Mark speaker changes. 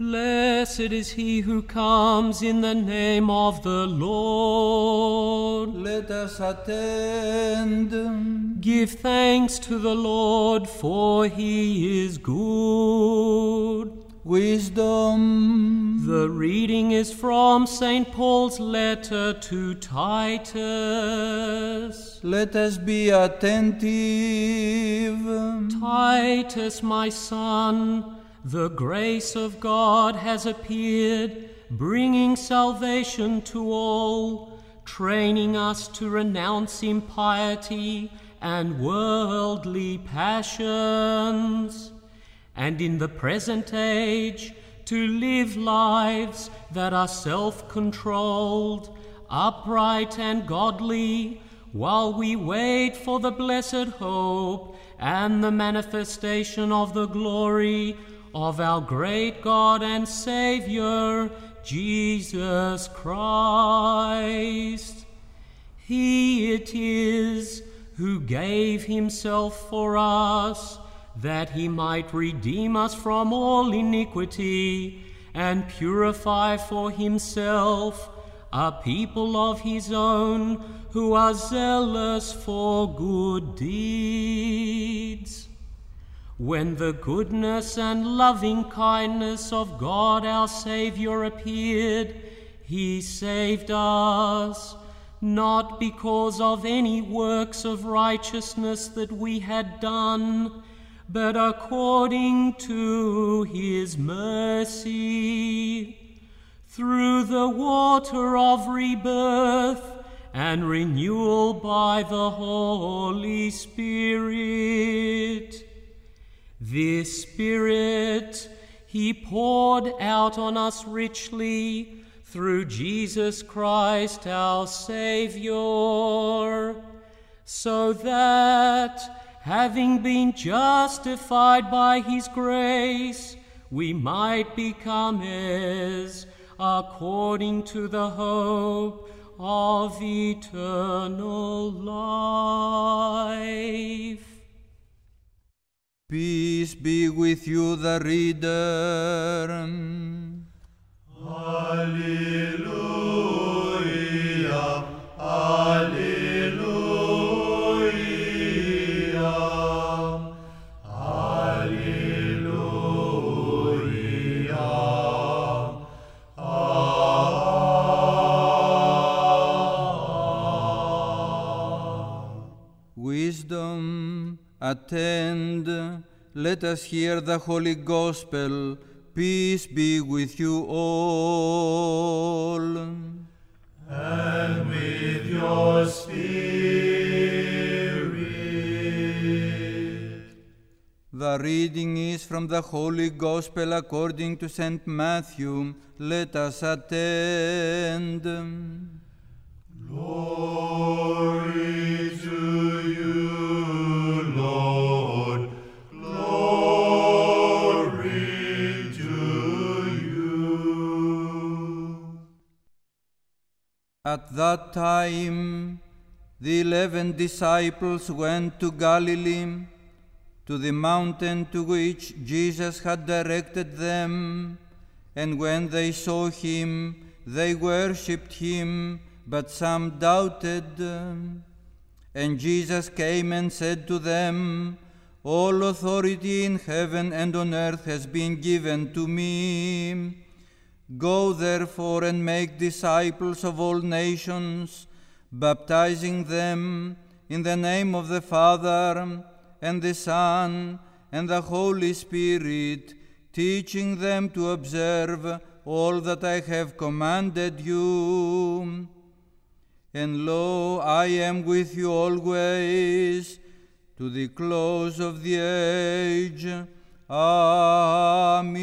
Speaker 1: Blessed is he who comes in the name of the Lord.
Speaker 2: Let us attend.
Speaker 1: Give thanks to the Lord, for he is good.
Speaker 2: Wisdom.
Speaker 1: The reading is from St. Paul's letter to Titus.
Speaker 2: Let us be attentive.
Speaker 1: Titus, my son, the grace of God has appeared, bringing salvation to all, training us to renounce impiety and worldly passions, and in the present age to live lives that are self controlled, upright, and godly, while we wait for the blessed hope and the manifestation of the glory of our great God and Saviour, Jesus Christ. He it is who gave himself for us, that he might redeem us from all iniquity and purify for himself a people of his own who are zealous for good deeds. When the goodness and loving kindness of God our Saviour appeared, he saved us, not because of any works of righteousness that we had done, but according to his mercy, through the water of rebirth and renewal by the Holy Spirit. This Spirit He poured out on us richly through Jesus Christ our Saviour, so that, having been justified by His grace, we might become heirs according to the hope of eternal life.
Speaker 2: Peace be with you, the reader.
Speaker 3: Alleluia, Alleluia, Alleluia,
Speaker 2: Wisdom, attend. Let us hear the Holy Gospel. Peace be with you all.
Speaker 3: and with your spirit.
Speaker 2: The reading is from the Holy Gospel according to St. Matthew. Let us attend.
Speaker 3: Glory
Speaker 2: At that time, the eleven disciples went to Galilee, to the mountain to which Jesus had directed them. And when they saw him, they worshipped him, but some doubted. And Jesus came and said to them, All authority in heaven and on earth has been given to me. Go therefore and make disciples of all nations, baptizing them in the name of the Father and the Son and the Holy Spirit, teaching them to observe all that I have commanded you. And lo, I am with you always to the close of the age. Amen.